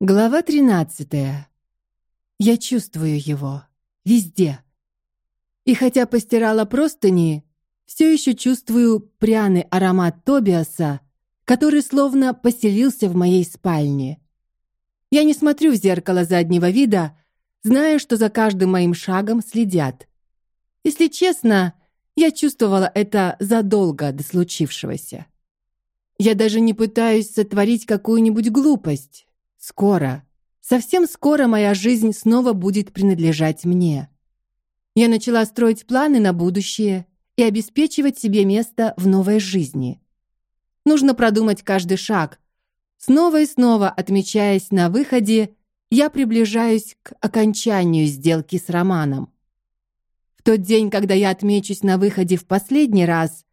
Глава тринадцатая. Я чувствую его везде. И хотя постирала простыни, все еще чувствую пряный аромат Тобиаса, который словно поселился в моей спальне. Я не смотрю в зеркало заднего вида, зная, что за каждым моим шагом следят. Если честно, я чувствовала это задолго до случившегося. Я даже не пытаюсь сотворить какую-нибудь глупость. Скоро, совсем скоро моя жизнь снова будет принадлежать мне. Я начала строить планы на будущее и обеспечивать себе место в новой жизни. Нужно продумать каждый шаг. Снова и снова отмечаясь на выходе, я приближаюсь к окончанию сделки с Романом. В тот день, когда я отмечусь на выходе в последний раз,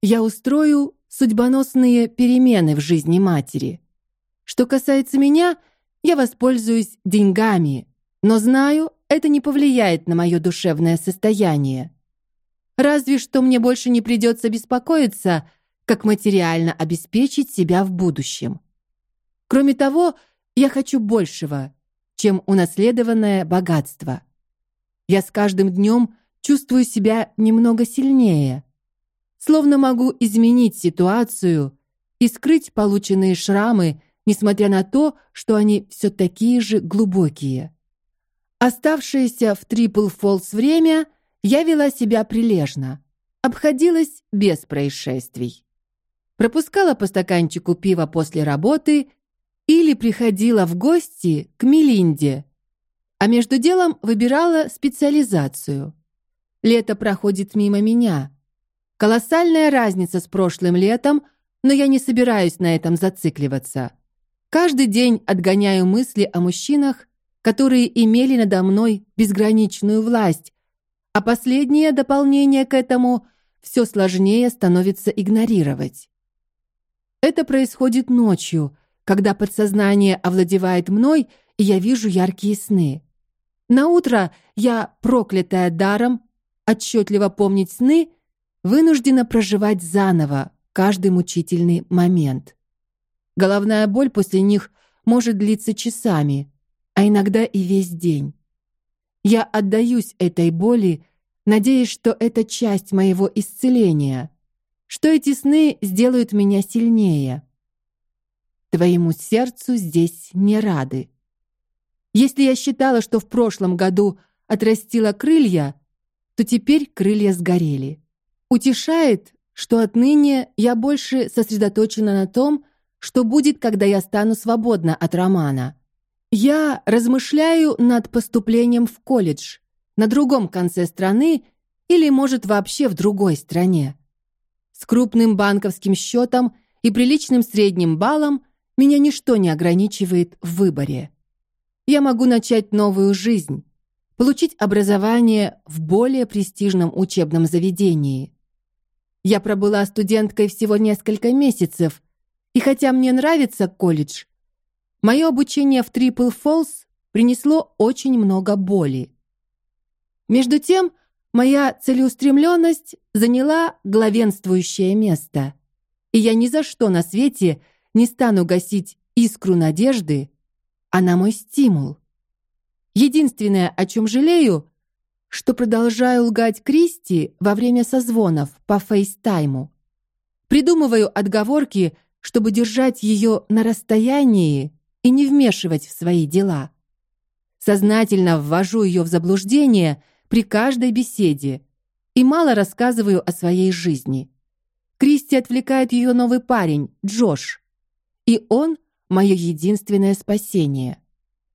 я устрою судьбоносные перемены в жизни матери. Что касается меня, я воспользуюсь деньгами, но знаю, это не повлияет на мое душевное состояние. Разве что мне больше не придется беспокоиться, как материально обеспечить себя в будущем. Кроме того, я хочу большего, чем унаследованное богатство. Я с каждым днем чувствую себя немного сильнее, словно могу изменить ситуацию и скрыть полученные шрамы несмотря на то, что они все такие же глубокие. Оставшееся в Трипл Фолс время я вела себя прилежно, обходилась без происшествий. Пропускала по стаканчику пива после работы или приходила в гости к Мелинде, а между делом выбирала специализацию. Лето проходит мимо меня. Колоссальная разница с прошлым летом, но я не собираюсь на этом зацикливаться. Каждый день отгоняю мысли о мужчинах, которые имели надо мной безграничную власть, а последнее дополнение к этому все сложнее становится игнорировать. Это происходит ночью, когда подсознание овладевает мной, и я вижу яркие сны. На утро я, проклятая даром, отчетливо помнить сны, вынуждена проживать заново каждый мучительный момент. Головная боль после них может длиться часами, а иногда и весь день. Я отдаюсь этой боли, надеясь, что это часть моего исцеления, что эти сны сделают меня сильнее. Твоему сердцу здесь не рады. Если я считала, что в прошлом году отрастила крылья, то теперь крылья сгорели. Утешает, что отныне я больше сосредоточена на том, что будет, когда я стану свободна от романа. Я размышляю над поступлением в колледж на другом конце страны или, может, вообще в другой стране. С крупным банковским счетом и приличным средним баллом меня ничто не ограничивает в выборе. Я могу начать новую жизнь, получить образование в более престижном учебном заведении. Я пробыла студенткой всего несколько месяцев, и хотя мне нравится колледж, мое обучение в Трипл Фолс принесло очень много боли. Между тем, моя целеустремленность заняла главенствующее место, и я ни за что на свете не стану гасить искру надежды, она мой стимул. Единственное, о чем жалею, что продолжаю лгать Кристи во время созвонов по фейстайму. Придумываю отговорки, чтобы держать ее на расстоянии и не вмешивать в свои дела. Сознательно ввожу ее в заблуждение при каждой беседе и мало рассказываю о своей жизни. Кристи отвлекает ее новый парень, Джош, и он мое единственное спасение.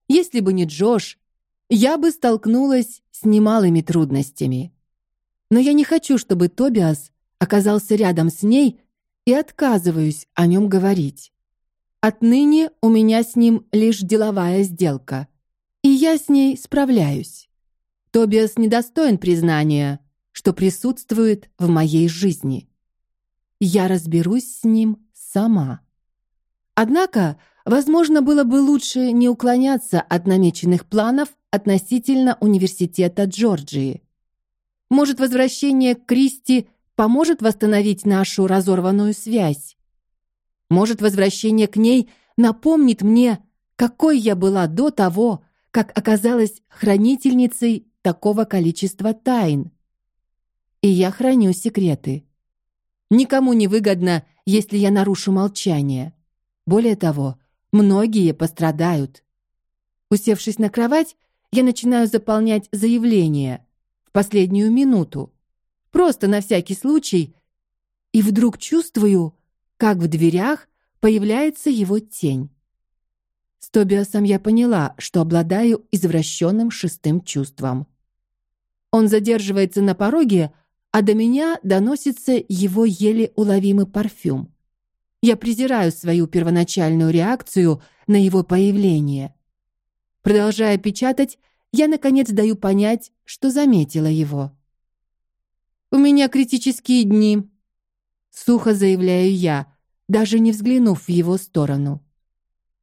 Если бы не Джош, я бы столкнулась с немалыми трудностями. Но я не хочу, чтобы Тобиас оказался рядом с ней и отказываюсь о нем говорить. Отныне у меня с ним лишь деловая сделка, и я с ней справляюсь. Тобиас недостоин признания, что присутствует в моей жизни. Я разберусь с ним сама. Однако, возможно, было бы лучше не уклоняться от намеченных планов относительно университета Джорджии. Может, возвращение к Кристи поможет восстановить нашу разорванную связь. Может, возвращение к ней напомнит мне, какой я была до того, как оказалась хранительницей такого количества тайн. И я храню секреты. Никому не выгодно, если я нарушу молчание. Более того, многие пострадают. Усевшись на кровать, я начинаю заполнять заявление в последнюю минуту, просто на всякий случай, и вдруг чувствую, как в дверях появляется его тень. С Тобиасом я поняла, что обладаю извращенным шестым чувством. Он задерживается на пороге, а до меня доносится его еле уловимый парфюм. Я презираю свою первоначальную реакцию на его появление. Продолжая печатать, я наконец даю понять, что заметила его. У меня критические дни, сухо заявляю я, даже не взглянув в его сторону.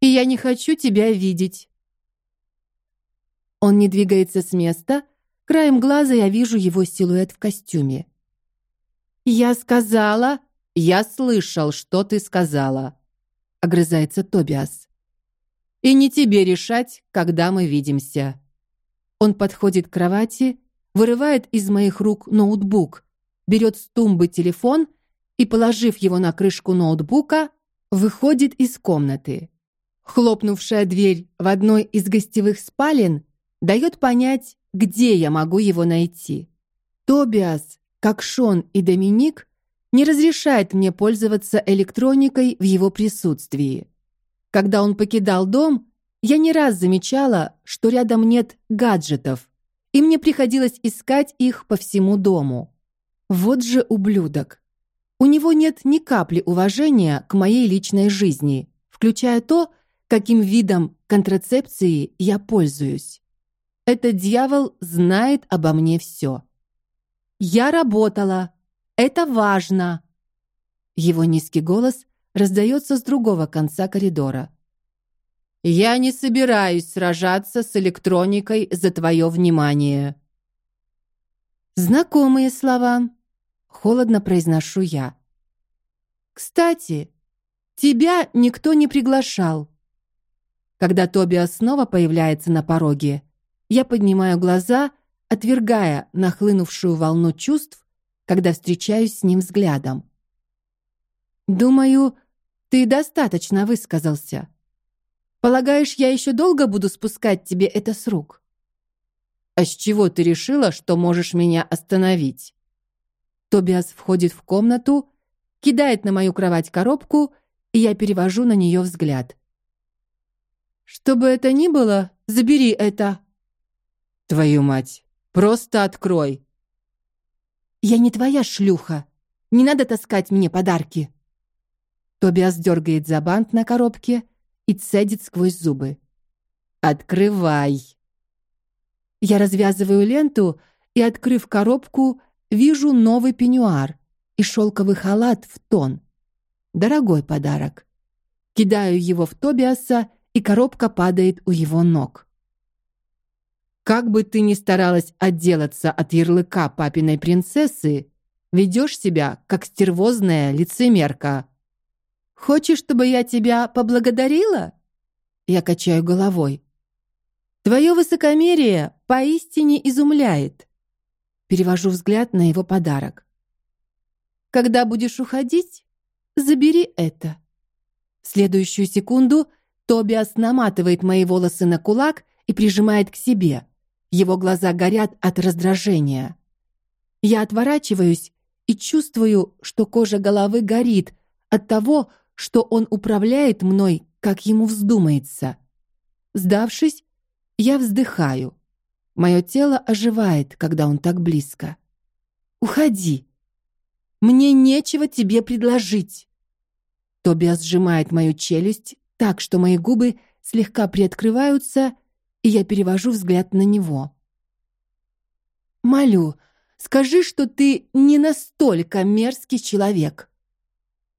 И я не хочу тебя видеть. Он не двигается с места, краем глаза я вижу его силуэт в костюме. Я сказала, я слышал, что ты сказала, огрызается Тобиас. И не тебе решать, когда мы видимся. Он подходит к кровати, вырывает из моих рук ноутбук, берет с тумбы телефон и, положив его на крышку ноутбука, выходит из комнаты. Хлопнувшая дверь в одной из гостевых спален дает понять, где я могу его найти. Тобиас, как Шон и Доминик, не разрешает мне пользоваться электроникой в его присутствии. Когда он покидал дом, я не раз замечала, что рядом нет гаджетов, и мне приходилось искать их по всему дому. Вот же ублюдок. У него нет ни капли уважения к моей личной жизни, включая то, каким видом контрацепции я пользуюсь. Этот дьявол знает обо мне все. Я работала. Это важно. Его низкий голос раздается с другого конца коридора. Я не собираюсь сражаться с электроникой за твое внимание. Знакомые слова. Холодно произношу я. Кстати, тебя никто не приглашал. Когда Тобиас снова появляется на пороге, я поднимаю глаза, отвергая нахлынувшую волну чувств, когда встречаюсь с ним взглядом. Думаю, ты достаточно высказался. Полагаешь, я еще долго буду спускать тебе это с рук? А с чего ты решила, что можешь меня остановить? Тобиас входит в комнату, кидает на мою кровать коробку, и я перевожу на нее взгляд. Что бы это ни было, забери это. Твою мать, просто открой. Я не твоя шлюха. Не надо таскать мне подарки. Тобиас дергает за бант на коробке и цедит сквозь зубы. Открывай. Я развязываю ленту и, открыв коробку, Вижу новый пеньюар и шелковый халат в тон. Дорогой подарок. Кидаю его в Тобиаса, и коробка падает у его ног. Как бы ты ни старалась отделаться от ярлыка папиной принцессы, ведешь себя как стервозная лицемерка. Хочешь, чтобы я тебя поблагодарила? Я качаю головой. Твое высокомерие поистине изумляет. Перевожу взгляд на его подарок. Когда будешь уходить, забери это. В следующую секунду Тобиас наматывает мои волосы на кулак и прижимает к себе. Его глаза горят от раздражения. Я отворачиваюсь и чувствую, что кожа головы горит от того, что он управляет мной, как ему вздумается. Сдавшись, я вздыхаю. Мое тело оживает, когда он так близко. Уходи. Мне нечего тебе предложить. Тобиас сжимает мою челюсть так, что мои губы слегка приоткрываются, и я перевожу взгляд на него. Молю, скажи, что ты не настолько мерзкий человек.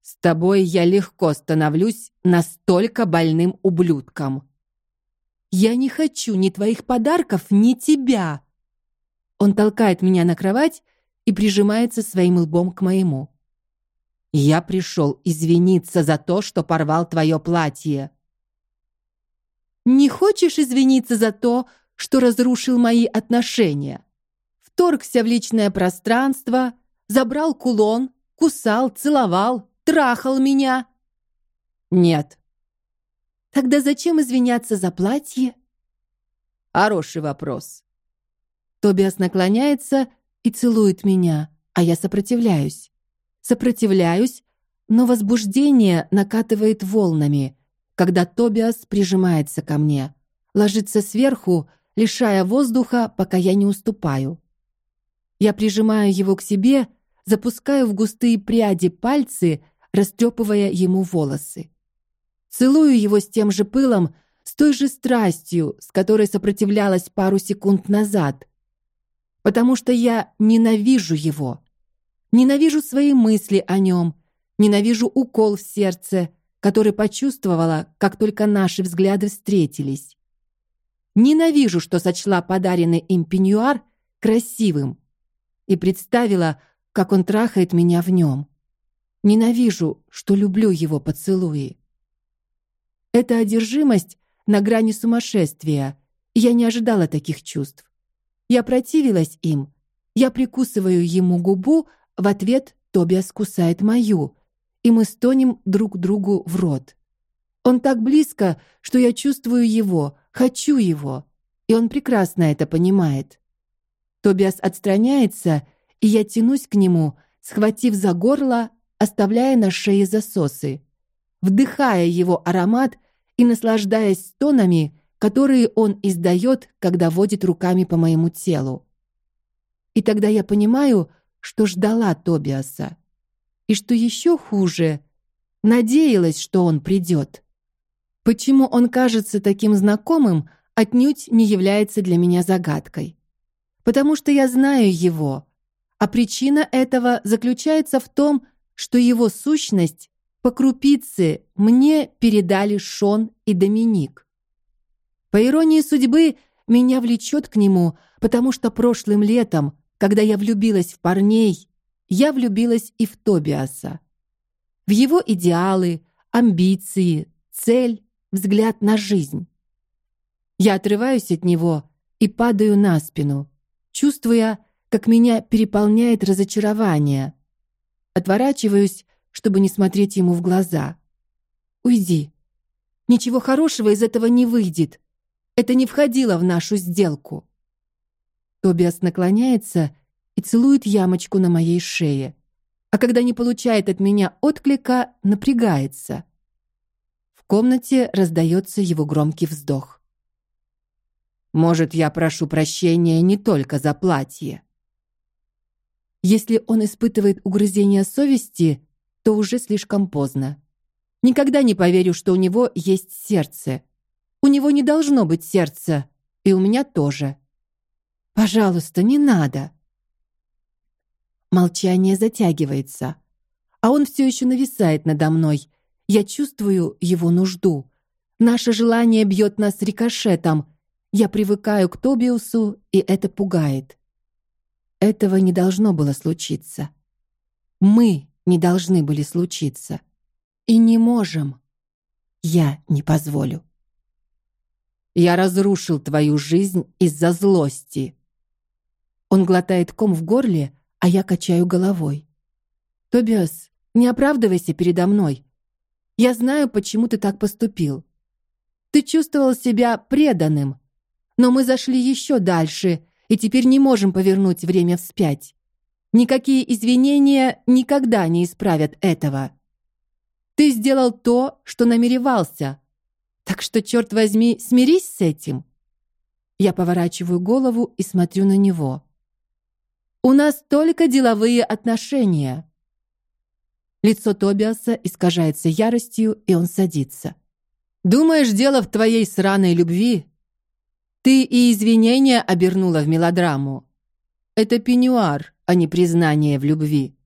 С тобой я легко становлюсь настолько больным ублюдком. Я не хочу ни твоих подарков, ни тебя. Он толкает меня на кровать и прижимается своим лбом к моему. Я пришел извиниться за то, что порвал твое платье. Не хочешь извиниться за то, что разрушил мои отношения? Вторгся в личное пространство, забрал кулон, кусал, целовал, трахал меня. Нет. Тогда зачем извиняться за платье? Хороший вопрос. Тобиас наклоняется и целует меня, а я сопротивляюсь. Сопротивляюсь, но возбуждение накатывает волнами, когда Тобиас прижимается ко мне, ложится сверху, лишая воздуха, пока я не уступаю. Я прижимаю его к себе, запускаю в густые пряди пальцы, растрепывая ему волосы. Целую его с тем же пылом, с той же страстью, с которой сопротивлялась пару секунд назад. Потому что я ненавижу его. Ненавижу свои мысли о нем, ненавижу укол в сердце, который почувствовала, как только наши взгляды встретились. Ненавижу, что сочла подаренный им пеньюар красивым и представила, как он трахает меня в нем. Ненавижу, что люблю его поцелуи. Эта одержимость на грани сумасшествия. Я не ожидала таких чувств. Я противилась им. Я прикусываю ему губу, в ответ Тобиас кусает мою, и мы стонем друг другу в рот. Он так близко, что я чувствую его, хочу его, и он прекрасно это понимает. Тобиас отстраняется, и я тянусь к нему, схватив за горло, оставляя на шее засосы, вдыхая его аромат и наслаждаясь стонами, которые он издает, когда водит руками по моему телу. И тогда я понимаю, что ждала Тобиаса, и что еще хуже, надеялась, что он придет. Почему он кажется таким знакомым, отнюдь не является для меня загадкой. Потому что я знаю его, а причина этого заключается в том, что его сущность по крупице мне передали Шон и Доминик. По иронии судьбы, меня влечет к нему, потому что прошлым летом, когда я влюбилась в парней, я влюбилась и в Тобиаса. В его идеалы, амбиции, цель, взгляд на жизнь. Я отрываюсь от него и падаю на спину, чувствуя, как меня переполняет разочарование. Отворачиваюсь чтобы не смотреть ему в глаза. Уйди. Ничего хорошего из этого не выйдет. Это не входило в нашу сделку. Тобиас наклоняется и целует ямочку на моей шее, а когда не получает от меня отклика, напрягается. В комнате раздается его громкий вздох. Может, я прошу прощения не только за платье. Если он испытывает угрызения совести, то уже слишком поздно. Никогда не поверю, что у него есть сердце. У него не должно быть сердца, и у меня тоже. Пожалуйста, не надо. Молчание затягивается, а он все еще нависает надо мной. Я чувствую его нужду. Наше желание бьет нас рикошетом. Я привыкаю к Тобиусу, и это пугает. Этого не должно было случиться. Мы не должны были случиться. И не можем. Я не позволю. Я разрушил твою жизнь из-за злости. Он глотает ком в горле, а я качаю головой. Тобиас, не оправдывайся передо мной. Я знаю, почему ты так поступил. Ты чувствовал себя преданным, но мы зашли еще дальше и теперь не можем повернуть время вспять. Никакие извинения никогда не исправят этого. Ты сделал то, что намеревался. Так что черт возьми, смирись с этим. Я поворачиваю голову и смотрю на него. У нас только деловые отношения. Лицо Тобиаса искажается яростью, и он садится. Думаешь, дело в твоей сраной любви? Ты и извинения обернула в мелодраму. Это пеньюар, а не признание в любви.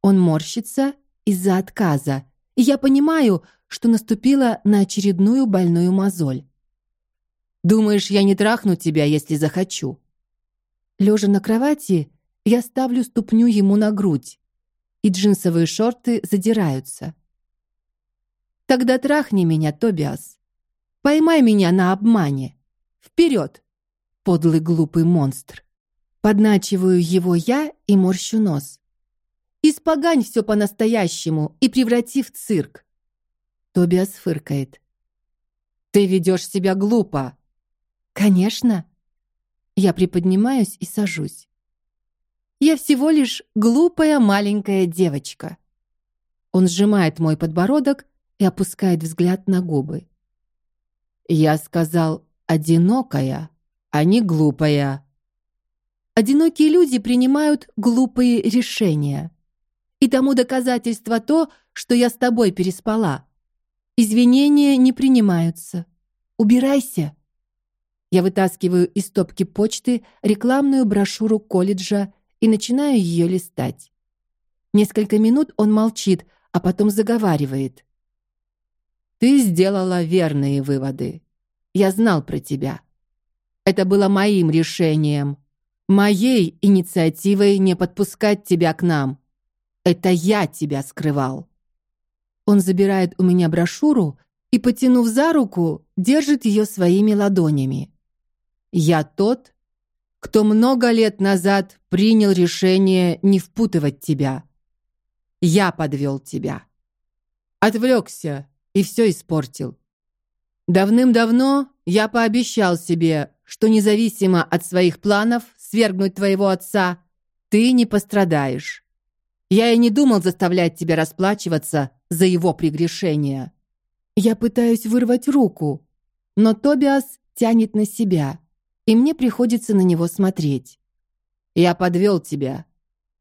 Он морщится из-за отказа, и я понимаю, что наступила на очередную больную мозоль. Думаешь, я не трахну тебя, если захочу? Лежа на кровати, я ставлю ступню ему на грудь, и джинсовые шорты задираются. Тогда трахни меня, Тобиас. Поймай меня на обмане. Вперед, подлый глупый монстр. Подначиваю его я и морщу нос. Испогань все по-настоящему и преврати в цирк. Тобиас фыркает. Ты ведешь себя глупо. Конечно. Я приподнимаюсь и сажусь. Я всего лишь глупая маленькая девочка. Он сжимает мой подбородок и опускает взгляд на губы. Я сказал одинокая, а не глупая. Одинокие люди принимают глупые решения. И тому доказательство то, что я с тобой переспала. Извинения не принимаются. Убирайся. Я вытаскиваю из стопки почты рекламную брошюру колледжа и начинаю ее листать. Несколько минут он молчит, а потом заговаривает. Ты сделала верные выводы. Я знал про тебя. Это было моим решением, моей инициативой не подпускать тебя к нам. Это я тебя скрывал. Он забирает у меня брошюру и, потянув за руку, держит ее своими ладонями. Я тот, кто много лет назад принял решение не впутывать тебя. Я подвел тебя. Отвлекся и все испортил. Давным-давно я пообещал себе, что независимо от своих планов свергнуть твоего отца, ты не пострадаешь. Я и не думал заставлять тебя расплачиваться за его прегрешения. Я пытаюсь вырвать руку, но Тобиас тянет на себя и мне приходится на него смотреть. Я подвел тебя.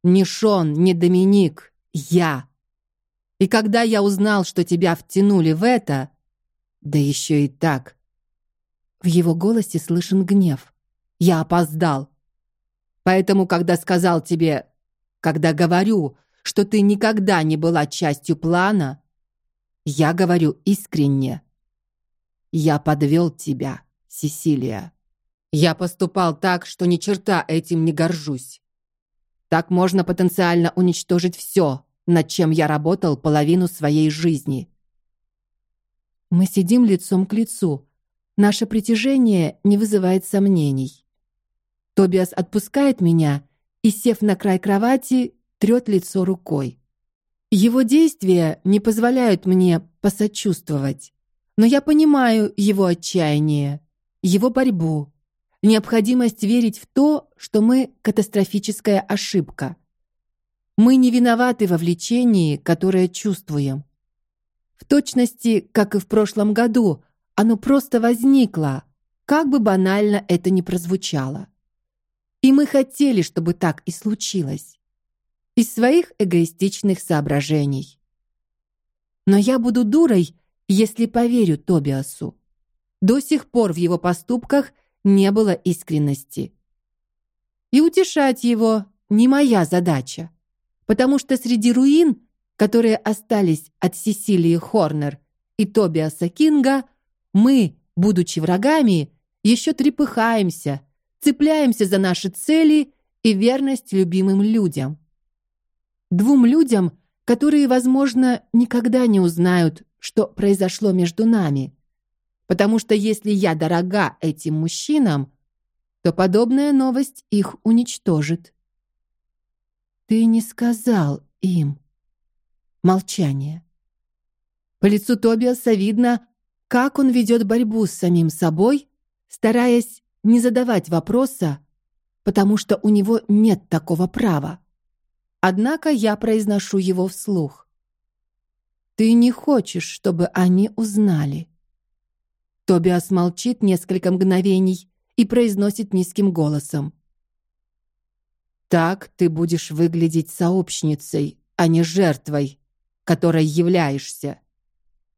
Не Шон, не Доминик, я. И когда я узнал, что тебя втянули в это, да еще и так. В его голосе слышен гнев. Я опоздал. Поэтому, когда сказал тебе, когда говорю, что ты никогда не была частью плана, я говорю искренне. Я подвел тебя, Сесилия. Я поступал так, что ни черта этим не горжусь. Так можно потенциально уничтожить все, над чем я работал половину своей жизни. Мы сидим лицом к лицу. Наше притяжение не вызывает сомнений. Тобиас отпускает меня и, сев на край кровати, трет лицо рукой. Его действия не позволяют мне посочувствовать, но я понимаю его отчаяние, его борьбу, необходимость верить в то, что мы катастрофическая ошибка. Мы не виноваты во влечении, которое чувствуем. В точности, как и в прошлом году, оно просто возникло, как бы банально это ни прозвучало. И мы хотели, чтобы так и случилось. Из своих эгоистичных соображений. Но я буду дурой, если поверю Тобиасу. До сих пор в его поступках не было искренности. И утешать его не моя задача, потому что среди руин, которые остались от Сесилии Хорнер и Тобиаса Кинга, мы, будучи врагами, еще трепыхаемся, цепляемся за наши цели и верность любимым людям. Двум людям, которые, возможно, никогда не узнают, что произошло между нами, потому что если я дорога этим мужчинам, то подобная новость их уничтожит. Ты не сказал им. Молчание. По лицу Тобиаса видно, как он ведет борьбу с самим собой, стараясь не задавать вопроса, потому что у него нет такого права. Однако я произношу его вслух. Ты не хочешь, чтобы они узнали. Тобиас молчит несколько мгновений и произносит низким голосом: "Так ты будешь выглядеть сообщницей, а не жертвой, которой являешься.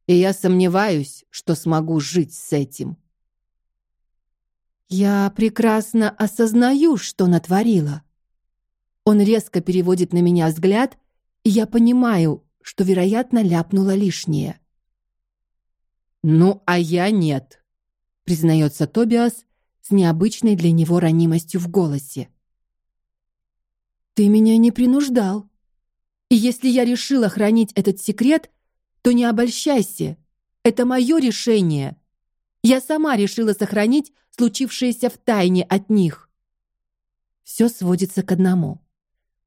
И я сомневаюсь, что смогу жить с этим". Я прекрасно осознаю, что натворила. Он резко переводит на меня взгляд, и я понимаю, что, вероятно, ляпнула лишнее. Ну, а я нет, признается Тобиас с необычной для него ранимостью в голосе. Ты меня не принуждал. И если я решила хранить этот секрет, то не обольщайся. Это мое решение. Я сама решила сохранить случившееся в тайне от них. Все сводится к одному: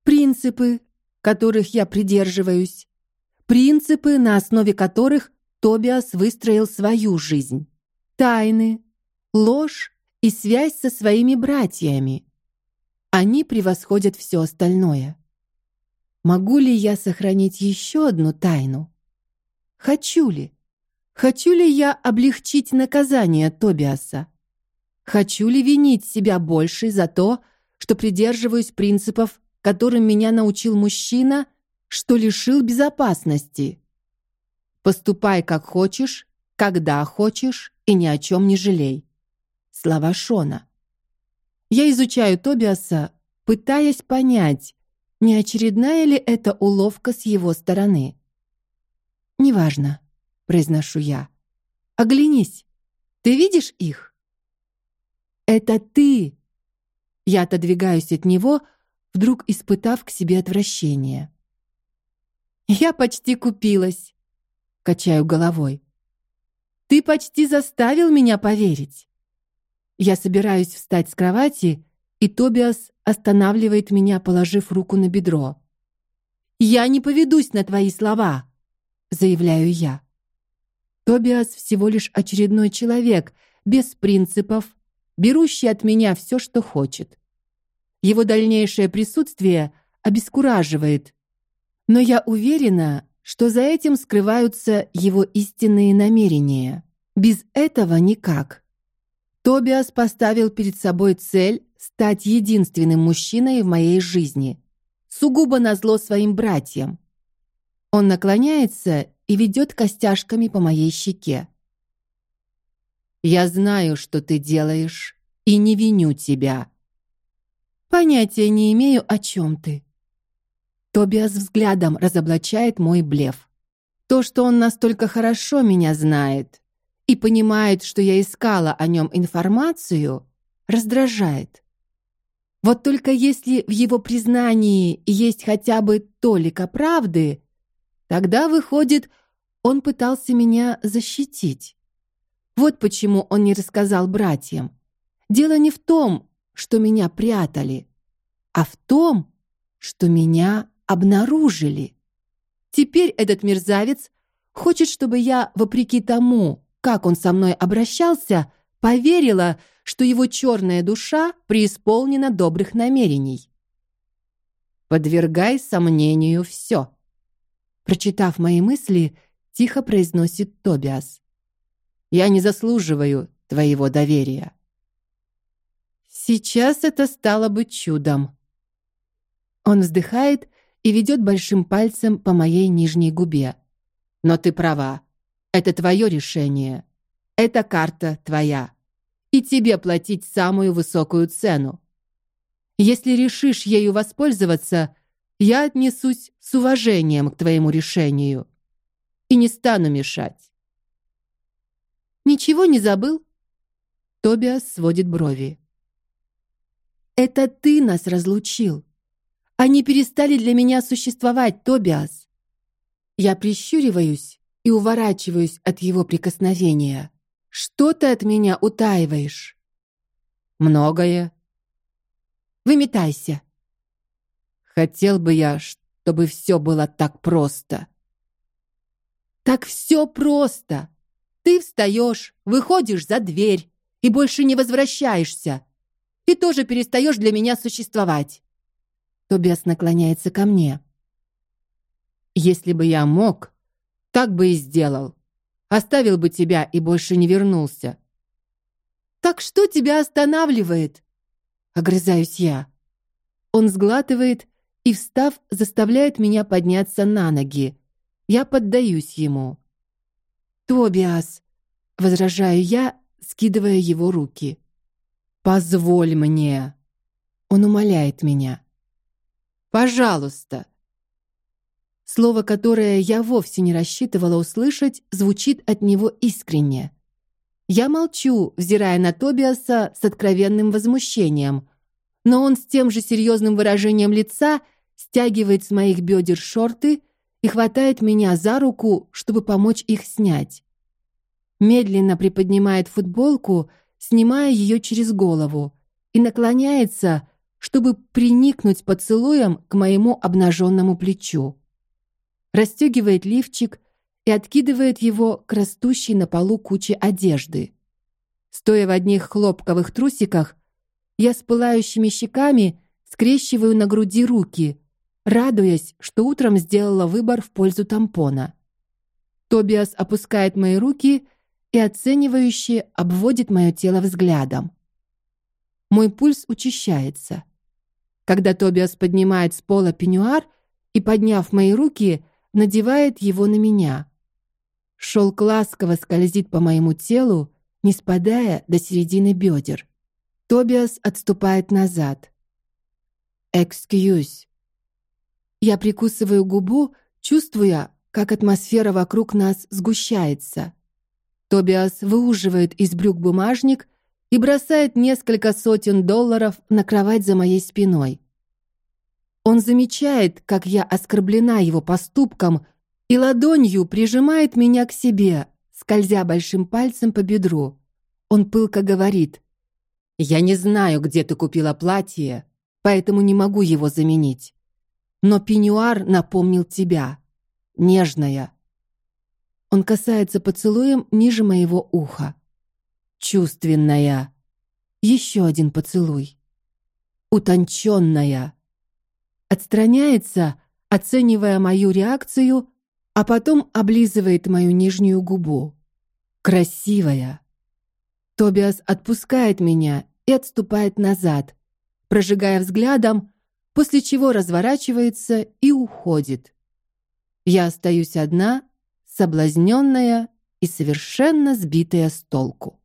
принципы, которых я придерживаюсь, принципы, на основе которых Тобиас выстроил свою жизнь, тайны, ложь и связь со своими братьями. Они превосходят все остальное. Могу ли я сохранить еще одну тайну? Хочу ли? Хочу ли я облегчить наказание Тобиаса? Хочу ли винить себя больше за то, что придерживаюсь принципов, которым меня научил мужчина, что лишил безопасности? Поступай как хочешь, когда хочешь и ни о чем не жалей. Слова Шона. Я изучаю Тобиаса, пытаясь понять, не очередная ли это уловка с его стороны. Неважно, произношу я. Оглянись. Ты видишь их? Это ты. Я отодвигаюсь от него, вдруг испытав к себе отвращение. Я почти купилась, качаю головой. Ты почти заставил меня поверить. Я собираюсь встать с кровати, и Тобиас останавливает меня, положив руку на бедро. Я не поведусь на твои слова, заявляю я. Тобиас всего лишь очередной человек без принципов, берущий от меня все, что хочет. Его дальнейшее присутствие обескураживает, но я уверена, что за этим скрываются его истинные намерения. Без этого никак. Тобиас поставил перед собой цель стать единственным мужчиной в моей жизни, сугубо назло своим братьям. Он наклоняется и ведет костяшками по моей щеке. Я знаю, что ты делаешь, и не виню тебя. Понятия не имею, о чем ты. Тобиас взглядом разоблачает мой блеф. То, что он настолько хорошо меня знает, и понимает, что я искала о нем информацию, раздражает. Вот только если в его признании есть хотя бы толика правды, тогда выходит, он пытался меня защитить. Вот почему он не рассказал братьям. Дело не в том, что меня прятали, а в том, что меня обнаружили. Теперь этот мерзавец хочет, чтобы я, вопреки тому, как он со мной обращался, поверила, что его черная душа преисполнена добрых намерений. Подвергай сомнению все. Прочитав мои мысли, тихо произносит Тобиас. Я не заслуживаю твоего доверия. Сейчас это стало бы чудом. Он вздыхает и ведет большим пальцем по моей нижней губе. Но ты права. Это твое решение. Эта карта твоя. И тебе платить самую высокую цену. Если решишь ею воспользоваться, я отнесусь с уважением к твоему решению и не стану мешать. Ничего не забыл? Тобиас сводит брови. Это ты нас разлучил. Они перестали для меня существовать, Тобиас. Я прищуриваюсь и уворачиваюсь от его прикосновения. Что ты от меня утаиваешь? Многое. Выметайся. Хотел бы я, чтобы все было так просто. Так все просто. Ты встаешь, выходишь за дверь и больше не возвращаешься. Ты тоже перестаешь для меня существовать. Тобиас наклоняется ко мне. Если бы я мог, так бы и сделал. Оставил бы тебя и больше не вернулся. Так что тебя останавливает? Огрызаюсь я. Он сглатывает и, встав, заставляет меня подняться на ноги. Я поддаюсь ему. Тобиас, возражаю я, скидывая его руки. Позволь мне. Он умоляет меня. Пожалуйста. Слово, которое я вовсе не рассчитывала услышать, звучит от него искренне. Я молчу, взирая на Тобиаса с откровенным возмущением, но он с тем же серьезным выражением лица стягивает с моих бедер шорты и хватает меня за руку, чтобы помочь их снять. медленно приподнимает футболку, снимая ее через голову, и наклоняется, чтобы приникнуть поцелуем к моему обнаженному плечу. Расстегивает лифчик и откидывает его к растущей на полу куче одежды. Стоя в одних хлопковых трусиках, я с пылающими щеками скрещиваю на груди руки, радуясь, что утром сделала выбор в пользу тампона. Тобиас опускает мои руки и оценивающе обводит мое тело взглядом. Мой пульс учащается. Когда Тобиас поднимает с пола пеньюар и, подняв мои руки, надевает его на меня. Шелк ласково скользит по моему телу, не спадая до середины бедер. Тобиас отступает назад. Excuse. Я прикусываю губу, чувствуя, как атмосфера вокруг нас сгущается. Тобиас выуживает из брюк бумажник и бросает несколько сотен долларов на кровать за моей спиной. Он замечает, как я оскорблена его поступком, и ладонью прижимает меня к себе, скользя большим пальцем по бедру. Он пылко говорит: "Я не знаю, где ты купила платье, поэтому не могу его заменить. Но пеньюар напомнил тебя, нежная". Он касается поцелуем ниже моего уха. Чувственная. Еще один поцелуй. Утонченная. Отстраняется, оценивая мою реакцию, а потом облизывает мою нижнюю губу. Красивая. Тобиас отпускает меня и отступает назад, прожигая взглядом, после чего разворачивается и уходит. Я остаюсь одна, соблазненная и совершенно сбитая с толку.